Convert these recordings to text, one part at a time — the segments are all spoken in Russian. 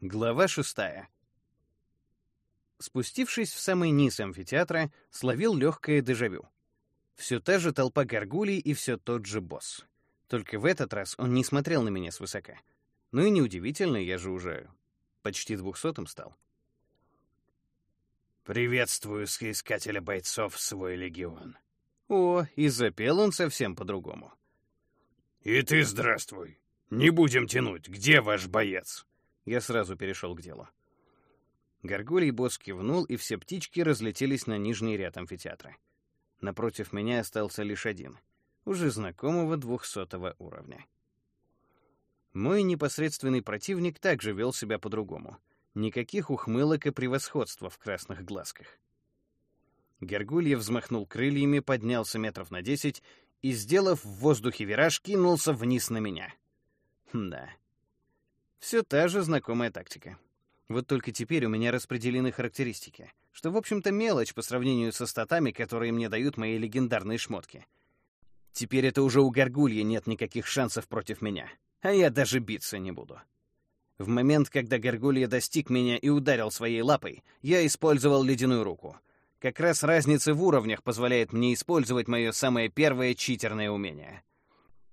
Глава шестая. Спустившись в самый низ амфитеатра, словил легкое дежавю. Все та же толпа горгулей и все тот же босс. Только в этот раз он не смотрел на меня свысока. Ну и неудивительно, я же уже почти двухсотым стал. «Приветствую соискателя бойцов в свой легион». О, и запел он совсем по-другому. «И ты здравствуй. Не будем тянуть. Где ваш боец?» Я сразу перешел к делу. Горгулий босс кивнул, и все птички разлетелись на нижний ряд амфитеатра. Напротив меня остался лишь один, уже знакомого двухсотого уровня. Мой непосредственный противник также вел себя по-другому. Никаких ухмылок и превосходства в красных глазках. Гергулья взмахнул крыльями, поднялся метров на десять и, сделав в воздухе вираж, кинулся вниз на меня. Да, все та же знакомая тактика. Вот только теперь у меня распределены характеристики, что, в общем-то, мелочь по сравнению со статами, которые мне дают мои легендарные шмотки. Теперь это уже у Горгулья нет никаких шансов против меня, а я даже биться не буду. В момент, когда Горгулья достиг меня и ударил своей лапой, я использовал ледяную руку. Как раз разница в уровнях позволяет мне использовать мое самое первое читерное умение.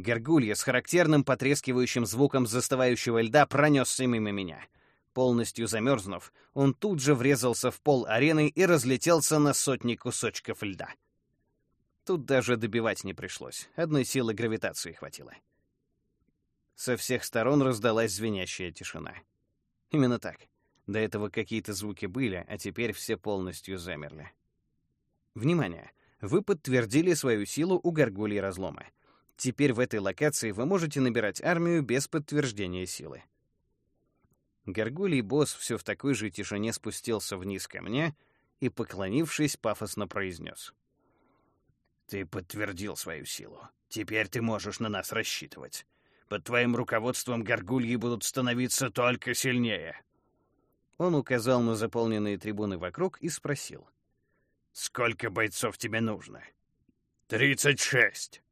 Горгулья с характерным потрескивающим звуком застывающего льда пронесся мимо меня. Полностью замерзнув, он тут же врезался в пол арены и разлетелся на сотни кусочков льда. Тут даже добивать не пришлось, одной силы гравитации хватило. Со всех сторон раздалась звенящая тишина. Именно так. До этого какие-то звуки были, а теперь все полностью замерли. Внимание! Вы подтвердили свою силу у горгульи разлома. Теперь в этой локации вы можете набирать армию без подтверждения силы. Горгулий босс все в такой же тишине спустился вниз ко мне и, поклонившись, пафосно произнес. «Ты подтвердил свою силу. Теперь ты можешь на нас рассчитывать. Под твоим руководством горгульи будут становиться только сильнее». Он указал на заполненные трибуны вокруг и спросил. «Сколько бойцов тебе нужно?» «Тридцать шесть».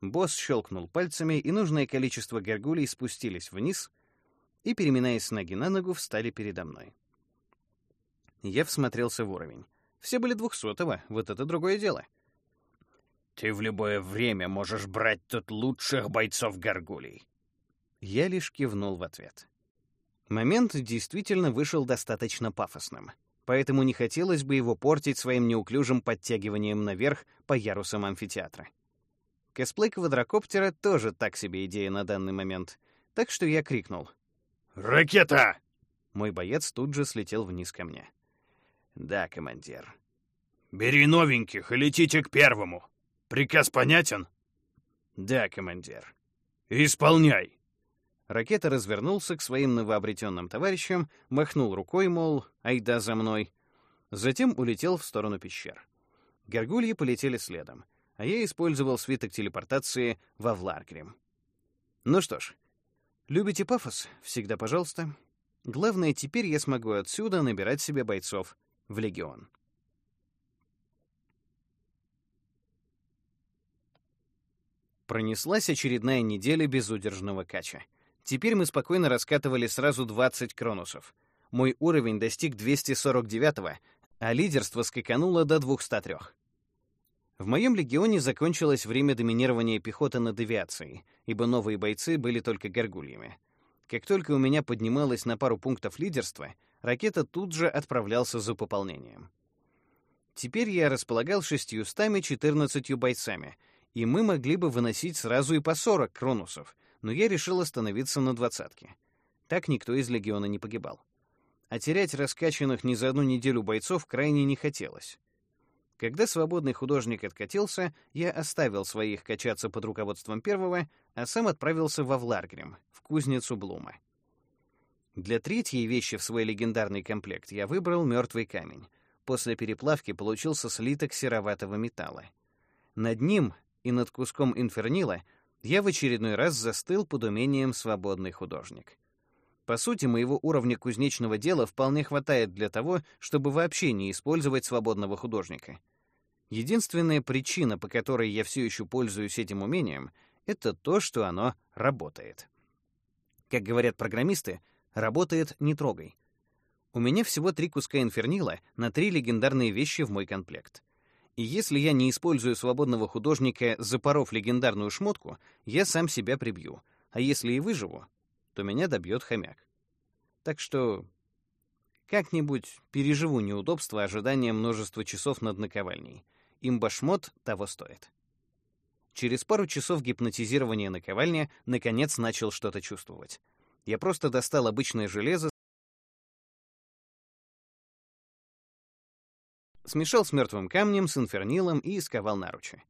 Босс щелкнул пальцами, и нужное количество горгулей спустились вниз и, переминаясь с ноги на ногу, встали передо мной. Я всмотрелся в уровень. Все были двухсотого, вот это другое дело. «Ты в любое время можешь брать тут лучших бойцов горгулей». Я лишь кивнул в ответ. Момент действительно вышел достаточно пафосным, поэтому не хотелось бы его портить своим неуклюжим подтягиванием наверх по ярусам амфитеатра. Косплей квадрокоптера тоже так себе идея на данный момент. Так что я крикнул. «Ракета!» Мой боец тут же слетел вниз ко мне. «Да, командир». «Бери новеньких и летите к первому. Приказ понятен?» «Да, командир». «Исполняй!» Ракета развернулся к своим новообретенным товарищам, махнул рукой, мол, айда за мной. Затем улетел в сторону пещер. Горгульи полетели следом а я использовал свиток телепортации во Вларгрим. Ну что ж, любите пафос? Всегда пожалуйста. Главное, теперь я смогу отсюда набирать себе бойцов в Легион. Пронеслась очередная неделя безудержного кача. Теперь мы спокойно раскатывали сразу 20 кронусов. Мой уровень достиг 249-го, а лидерство скакануло до 203. В моем легионе закончилось время доминирования пехоты над авиацией, ибо новые бойцы были только горгульями. Как только у меня поднималось на пару пунктов лидерства, ракета тут же отправлялся за пополнением. Теперь я располагал 614 бойцами, и мы могли бы выносить сразу и по 40 кронусов, но я решил остановиться на двадцатке. Так никто из легиона не погибал. А терять раскачанных не за одну неделю бойцов крайне не хотелось. Когда свободный художник откатился, я оставил своих качаться под руководством первого, а сам отправился во Вларгрим, в кузницу Блума. Для третьей вещи в свой легендарный комплект я выбрал мертвый камень. После переплавки получился слиток сероватого металла. Над ним и над куском инфернила я в очередной раз застыл под умением свободный художник. По сути, моего уровня кузнечного дела вполне хватает для того, чтобы вообще не использовать свободного художника. Единственная причина, по которой я все еще пользуюсь этим умением, это то, что оно работает. Как говорят программисты, Работает «не трогай». У меня всего три куска инфернила на три легендарные вещи в мой комплект. И если я не использую свободного художника, запоров легендарную шмотку, я сам себя прибью. А если и выживу, то меня добьет хомяк. Так что как-нибудь переживу неудобства ожидания множества часов над наковальней. Имбашмот того стоит. Через пару часов гипнотизирования наковальни наконец начал что-то чувствовать. Я просто достал обычное железо, смешал с мертвым камнем, с инфернилом и исковал наручи.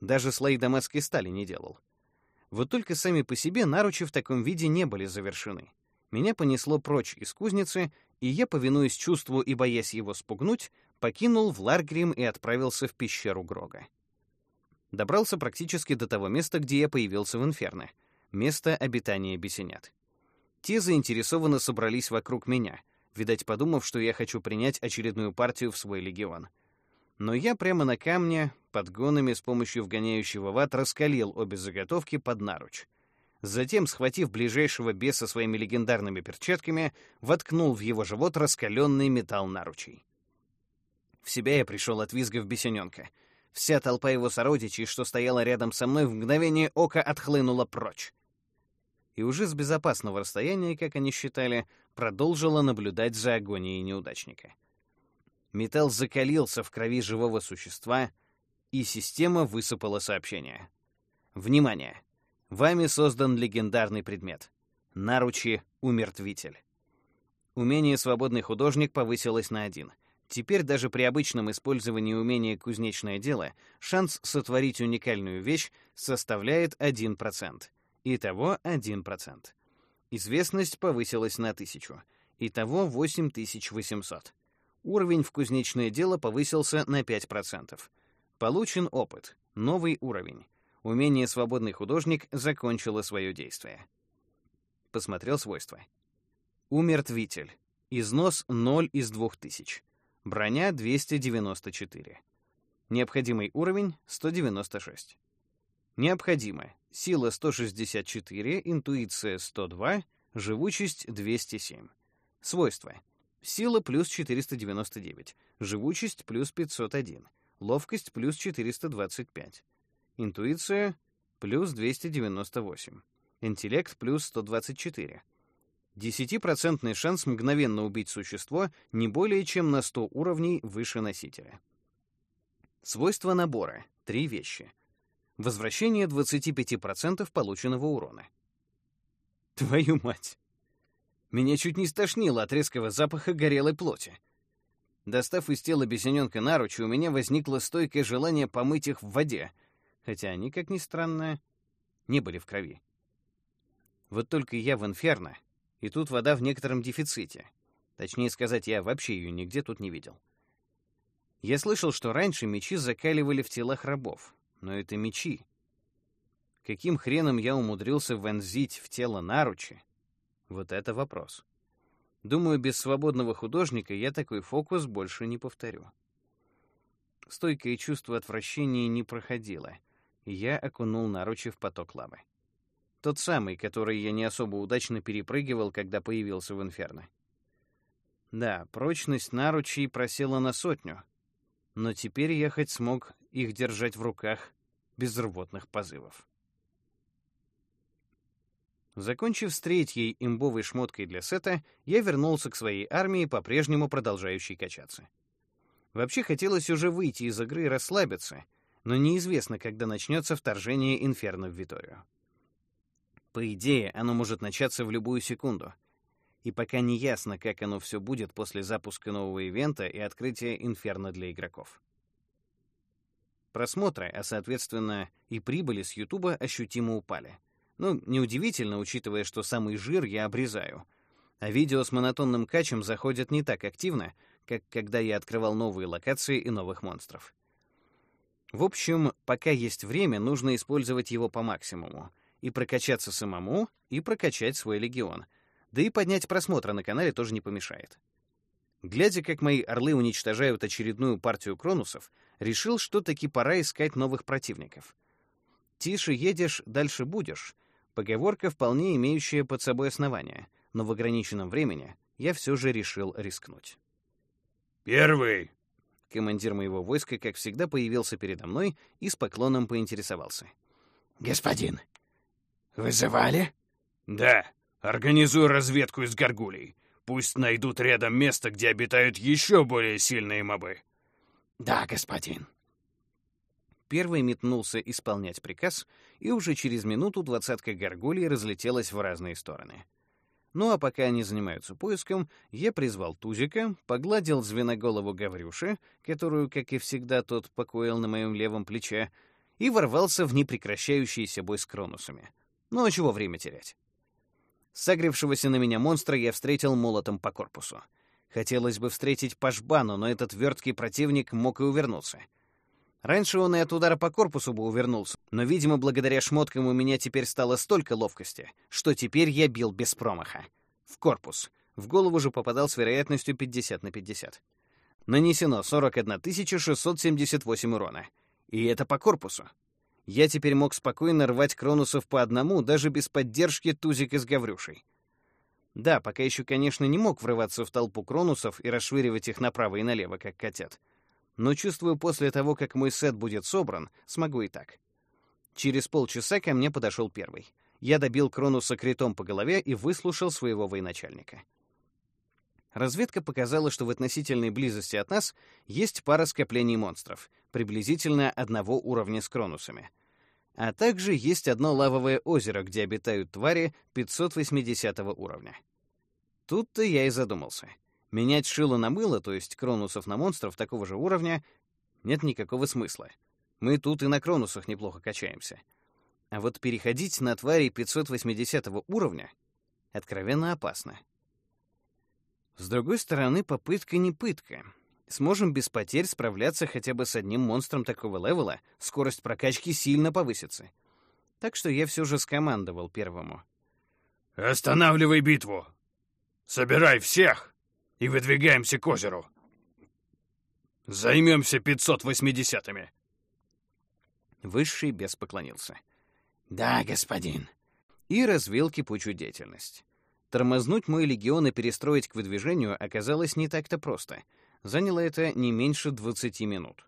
Даже слои дамасской стали не делал. Вот только сами по себе наручи в таком виде не были завершены. Меня понесло прочь из кузницы, и я, повинуясь чувству и боясь его спугнуть, покинул Вларгрим и отправился в пещеру Грога. Добрался практически до того места, где я появился в Инферно, место обитания бесенят. Те заинтересованно собрались вокруг меня, видать, подумав, что я хочу принять очередную партию в свой легион. Но я прямо на камне, подгонами с помощью вгоняющего в ад, раскалил обе заготовки под наруч — Затем, схватив ближайшего беса своими легендарными перчатками, воткнул в его живот раскаленный металл наручей. В себя я пришел от визгов бесененка. Вся толпа его сородичей, что стояла рядом со мной, в мгновение ока отхлынула прочь. И уже с безопасного расстояния, как они считали, продолжила наблюдать за агонией неудачника. Металл закалился в крови живого существа, и система высыпала сообщение. «Внимание! Вами создан легендарный предмет — наручи «Умертвитель». Умение «Свободный художник» повысилось на один. Теперь даже при обычном использовании умения «Кузнечное дело» шанс сотворить уникальную вещь составляет 1%. Итого 1%. Известность повысилась на 1000. Итого 8800. Уровень в «Кузнечное дело» повысился на 5%. Получен опыт. Новый уровень. Умение «Свободный художник» закончило свое действие. Посмотрел свойства. Умертвитель. Износ 0 из 2000. Броня 294. Необходимый уровень 196. Необходимо. Сила 164, интуиция 102, живучесть 207. Свойства. Сила плюс 499, живучесть плюс 501, ловкость плюс 425. Интуиция — плюс 298. Интеллект — плюс 124. Десятипроцентный шанс мгновенно убить существо не более чем на 100 уровней выше носителя. Свойства набора. Три вещи. Возвращение 25% полученного урона. Твою мать! Меня чуть не стошнило от резкого запаха горелой плоти. Достав из тела бесененка наручи, у меня возникло стойкое желание помыть их в воде — хотя они, как ни странно, не были в крови. Вот только я в инферно, и тут вода в некотором дефиците. Точнее сказать, я вообще ее нигде тут не видел. Я слышал, что раньше мечи закаливали в телах рабов, но это мечи. Каким хреном я умудрился вонзить в тело наручи? Вот это вопрос. Думаю, без свободного художника я такой фокус больше не повторю. Стойкое чувство отвращения не проходило — я окунул наручи в поток лавы. Тот самый, который я не особо удачно перепрыгивал, когда появился в Инферно. Да, прочность наручей просела на сотню, но теперь я хоть смог их держать в руках без рвотных позывов. Закончив с третьей имбовой шмоткой для сета, я вернулся к своей армии, по-прежнему продолжающей качаться. Вообще хотелось уже выйти из игры и расслабиться — но неизвестно, когда начнется вторжение Инферно в Виторию. По идее, оно может начаться в любую секунду. И пока не ясно, как оно все будет после запуска нового ивента и открытия Инферно для игроков. Просмотры, а соответственно и прибыли с Ютуба ощутимо упали. Ну, неудивительно, учитывая, что самый жир я обрезаю. А видео с монотонным качем заходят не так активно, как когда я открывал новые локации и новых монстров. В общем, пока есть время, нужно использовать его по максимуму. И прокачаться самому, и прокачать свой легион. Да и поднять просмотры на канале тоже не помешает. Глядя, как мои орлы уничтожают очередную партию кронусов, решил, что таки пора искать новых противников. «Тише едешь, дальше будешь» — поговорка, вполне имеющая под собой основание. но в ограниченном времени я все же решил рискнуть. «Первый!» Командир моего войска, как всегда, появился передо мной и с поклоном поинтересовался. «Господин, вызывали?» «Да. Организуй разведку из горгулей. Пусть найдут рядом место, где обитают еще более сильные мобы». «Да, господин». Первый метнулся исполнять приказ, и уже через минуту двадцатка горгулей разлетелась в разные стороны. Ну а пока они занимаются поиском, я призвал Тузика, погладил звеноголову Гаврюши, которую, как и всегда, тот покоил на моем левом плече, и ворвался в непрекращающийся бой с кронусами. Ну а чего время терять? Согревшегося на меня монстра я встретил молотом по корпусу. Хотелось бы встретить Пашбану, но этот верткий противник мог и увернуться — Раньше он и от удара по корпусу бы увернулся, но, видимо, благодаря шмоткам у меня теперь стало столько ловкости, что теперь я бил без промаха. В корпус. В голову же попадал с вероятностью 50 на 50. Нанесено 41 678 урона. И это по корпусу. Я теперь мог спокойно рвать кронусов по одному, даже без поддержки тузика с гаврюшей. Да, пока еще, конечно, не мог врываться в толпу кронусов и расшвыривать их направо и налево, как котят но чувствую, после того, как мой сет будет собран, смогу и так. Через полчаса ко мне подошел первый. Я добил Кронуса критом по голове и выслушал своего военачальника. Разведка показала, что в относительной близости от нас есть пара скоплений монстров, приблизительно одного уровня с Кронусами. А также есть одно лавовое озеро, где обитают твари 580 уровня. Тут-то я и задумался — Менять шило на мыло, то есть кронусов на монстров такого же уровня, нет никакого смысла. Мы тут и на кронусах неплохо качаемся. А вот переходить на твари 580 уровня откровенно опасно. С другой стороны, попытка не пытка. Сможем без потерь справляться хотя бы с одним монстром такого левела, скорость прокачки сильно повысится. Так что я все же скомандовал первому. «Останавливай битву! Собирай всех!» и выдвигаемся к озеру. Займемся 580-ми. Высший бес поклонился. «Да, господин». И развил кипучую деятельность. Тормознуть мой легион и перестроить к выдвижению оказалось не так-то просто. Заняло это не меньше 20 минут.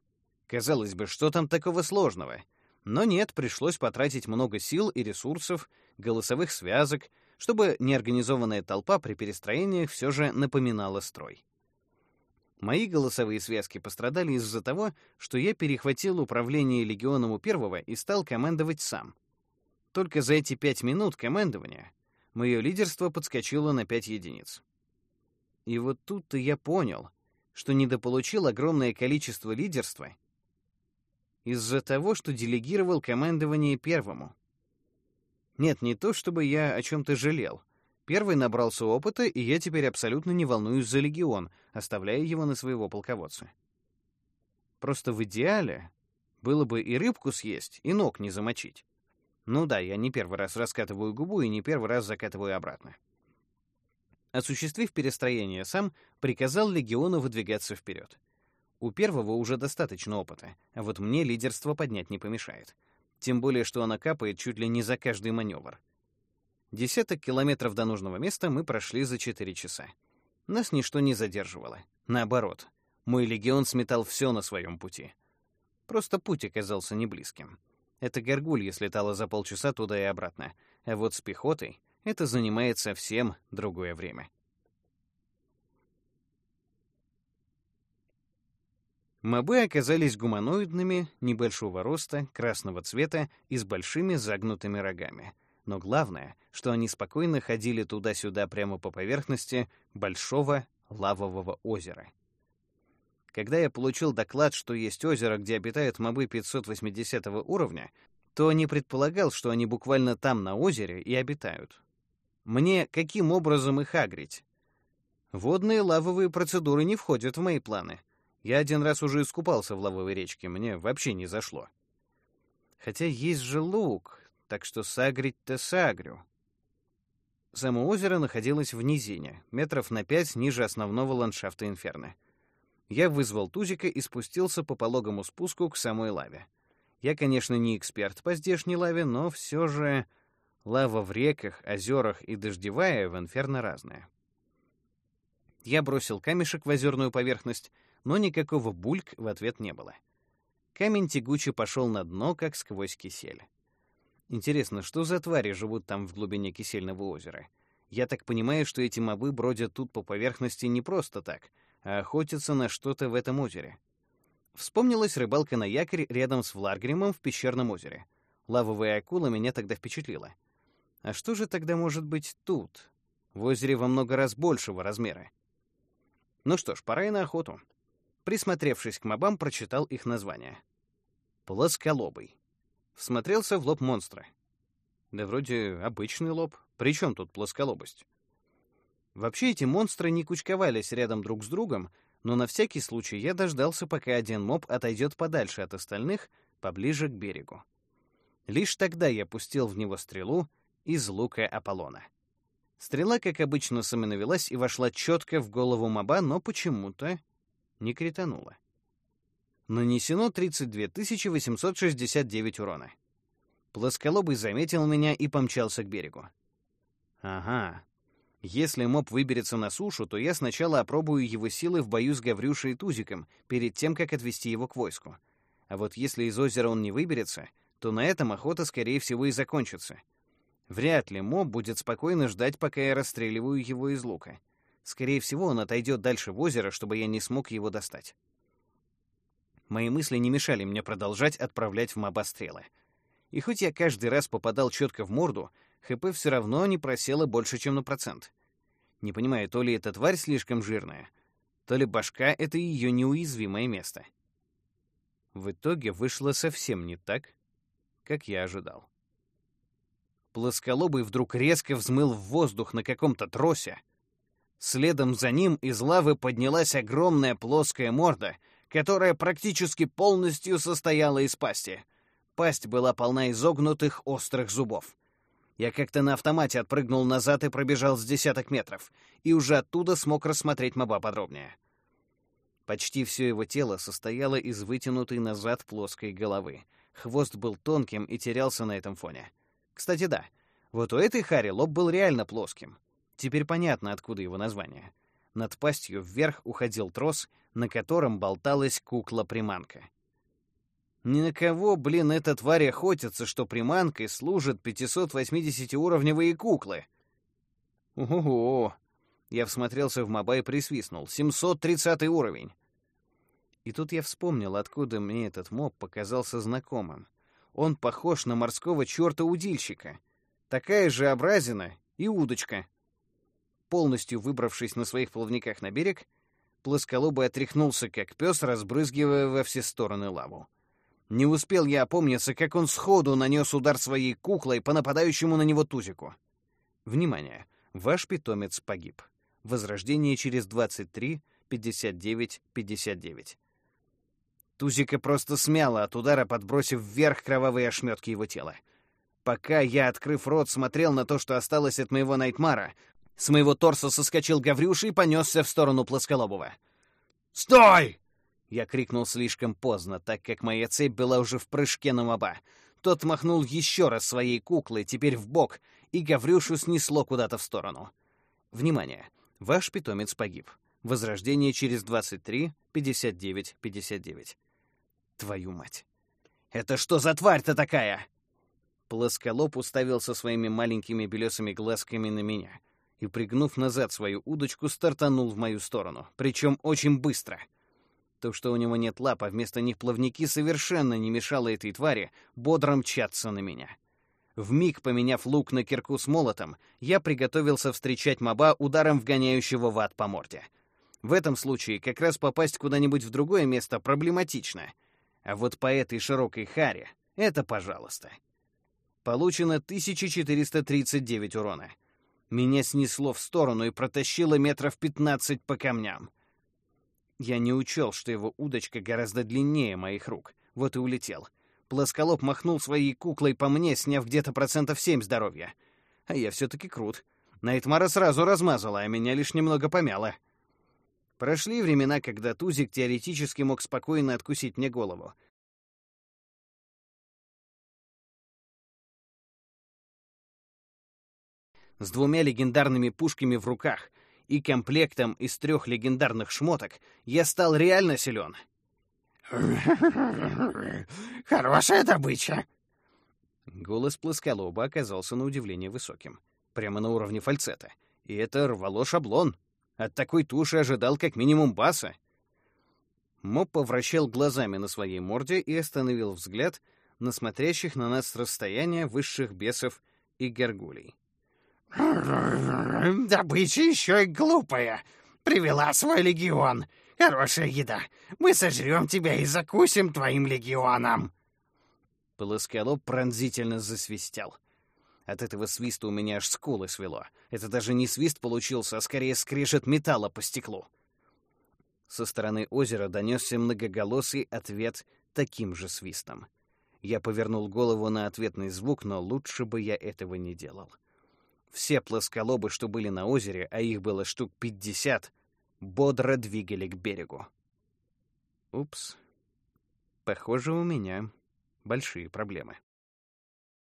Казалось бы, что там такого сложного? Но нет, пришлось потратить много сил и ресурсов, голосовых связок, чтобы неорганизованная толпа при перестроениях все же напоминала строй. Мои голосовые связки пострадали из-за того, что я перехватил управление легионом у первого и стал командовать сам. Только за эти пять минут командования мое лидерство подскочило на пять единиц. И вот тут-то я понял, что недополучил огромное количество лидерства из-за того, что делегировал командование первому. Нет, не то чтобы я о чем-то жалел. Первый набрался опыта, и я теперь абсолютно не волнуюсь за легион, оставляя его на своего полководца. Просто в идеале было бы и рыбку съесть, и ног не замочить. Ну да, я не первый раз раскатываю губу и не первый раз закатываю обратно. Осуществив перестроение сам, приказал легиону выдвигаться вперед. У первого уже достаточно опыта, а вот мне лидерство поднять не помешает — тем более, что она капает чуть ли не за каждый маневр. Десяток километров до нужного места мы прошли за четыре часа. Нас ничто не задерживало. Наоборот, мой легион сметал все на своем пути. Просто путь оказался не близким. Это горгулья слетала за полчаса туда и обратно, а вот с пехотой это занимает совсем другое время. Мобы оказались гуманоидными, небольшого роста, красного цвета и с большими загнутыми рогами. Но главное, что они спокойно ходили туда-сюда прямо по поверхности большого лавового озера. Когда я получил доклад, что есть озеро, где обитают мобы 580 уровня, то не предполагал, что они буквально там, на озере, и обитают. Мне каким образом их агрить? Водные лавовые процедуры не входят в мои планы — я один раз уже искупался в лавовой речке, мне вообще не зашло. Хотя есть же лук, так что сагрить-то сагрю. Само озеро находилось в низине, метров на пять ниже основного ландшафта Инферно. Я вызвал Тузика и спустился по пологому спуску к самой лаве. Я, конечно, не эксперт по здешней лаве, но все же Лава в реках, озерах и дождевая в инферно разная. Я бросил камешек в озерную поверхность, но никакого бульк в ответ не было. Камень тягуче пошел на дно, как сквозь кисель. Интересно, что за твари живут там в глубине кисельного озера? Я так понимаю, что эти мобы бродят тут по поверхности не просто так, а охотятся на что-то в этом озере. Вспомнилась рыбалка на якорь рядом с Вларгримом в пещерном озере. Лавовая акула меня тогда впечатлила. А что же тогда может быть тут? В озере во много раз большего размера. Ну что ж, пора и на охоту. Присмотревшись к мобам, прочитал их название. Плосколобый. Всмотрелся в лоб монстра. Да вроде обычный лоб. При чем тут плосколобость? Вообще эти монстры не кучковались рядом друг с другом, но на всякий случай я дождался, пока один моб отойдет подальше от остальных, поближе к берегу. Лишь тогда я пустил в него стрелу из лука Аполлона. Стрела, как обычно, самонавелась и вошла четко в голову моба, но почему-то не кританула. Нанесено 32 869 урона. Плосколобый заметил меня и помчался к берегу. Ага. Если моб выберется на сушу, то я сначала опробую его силы в бою с Гаврюшей и Тузиком, перед тем, как отвести его к войску. А вот если из озера он не выберется, то на этом охота, скорее всего, и закончится. Вряд ли моб будет спокойно ждать, пока я расстреливаю его из лука. Скорее всего, он отойдет дальше в озеро, чтобы я не смог его достать. Мои мысли не мешали мне продолжать отправлять в моба стрелы. И хоть я каждый раз попадал четко в морду, ХП все равно не просело больше, чем на процент. Не понимаю, то ли эта тварь слишком жирная, то ли башка — это ее неуязвимое место. В итоге вышло совсем не так, как я ожидал. Плосколобый вдруг резко взмыл в воздух на каком-то тросе. Следом за ним из лавы поднялась огромная плоская морда — которая практически полностью состояла из пасти. Пасть была полна изогнутых острых зубов. Я как-то на автомате отпрыгнул назад и пробежал с десяток метров, и уже оттуда смог рассмотреть моба подробнее. Почти все его тело состояло из вытянутой назад плоской головы. Хвост был тонким и терялся на этом фоне. Кстати, да, вот у этой хари лоб был реально плоским. Теперь понятно, откуда его название. Над пастью вверх уходил трос, на котором болталась кукла-приманка. Ни на кого, блин, эта тварь охотится, что приманкой служат 580-уровневые куклы. Ого! Я всмотрелся в моба и присвистнул. 730 уровень. И тут я вспомнил, откуда мне этот моб показался знакомым. Он похож на морского черта-удильщика. Такая же образина и удочка. Полностью выбравшись на своих плавниках на берег, плосколобый отряхнулся, как пес, разбрызгивая во все стороны лаву. Не успел я опомниться, как он сходу нанес удар своей куклой по нападающему на него тузику. Внимание! Ваш питомец погиб. Возрождение через 23, 59, 59. Тузика просто смяла от удара, подбросив вверх кровавые ошметки его тела. Пока я, открыв рот, смотрел на то, что осталось от моего Найтмара, с моего торса соскочил Гаврюша и понесся в сторону Плосколобова. «Стой!» Я крикнул слишком поздно, так как моя цепь была уже в прыжке на моба. Тот махнул еще раз своей куклой, теперь в бок, и Гаврюшу снесло куда-то в сторону. Внимание! Ваш питомец погиб. Возрождение через 23, 59, 59. Твою мать! Это что за тварь-то такая? Плосколоб уставился своими маленькими белесыми глазками на меня — и, пригнув назад свою удочку, стартанул в мою сторону, причем очень быстро. То, что у него нет лап, а вместо них плавники, совершенно не мешало этой твари бодро мчаться на меня. Вмиг поменяв лук на кирку с молотом, я приготовился встречать моба ударом вгоняющего в ад по морде. В этом случае как раз попасть куда-нибудь в другое место проблематично. А вот по этой широкой харе — это пожалуйста. Получено 1439 урона. Меня снесло в сторону и протащило метров пятнадцать по камням. Я не учел, что его удочка гораздо длиннее моих рук. Вот и улетел. Плосколоб махнул своей куклой по мне, сняв где-то процентов семь здоровья. А я все-таки крут. Найтмара сразу размазала, а меня лишь немного помяло. Прошли времена, когда Тузик теоретически мог спокойно откусить мне голову. с двумя легендарными пушками в руках и комплектом из трех легендарных шмоток, я стал реально силен. Хорошая добыча. Голос плосколоба оказался на удивление высоким, прямо на уровне фальцета. И это рвало шаблон. От такой туши ожидал как минимум баса. Моб повращал глазами на своей морде и остановил взгляд на смотрящих на нас с расстояния высших бесов и горгулей. Добыча еще и глупая. Привела свой легион. Хорошая еда. Мы сожрем тебя и закусим твоим легионом. Полосколоб пронзительно засвистел. От этого свиста у меня аж скулы свело. Это даже не свист получился, а скорее скрежет металла по стеклу. Со стороны озера донесся многоголосый ответ таким же свистом. Я повернул голову на ответный звук, но лучше бы я этого не делал. Все плосколобы, что были на озере, а их было штук пятьдесят, бодро двигали к берегу. Упс. Похоже, у меня большие проблемы.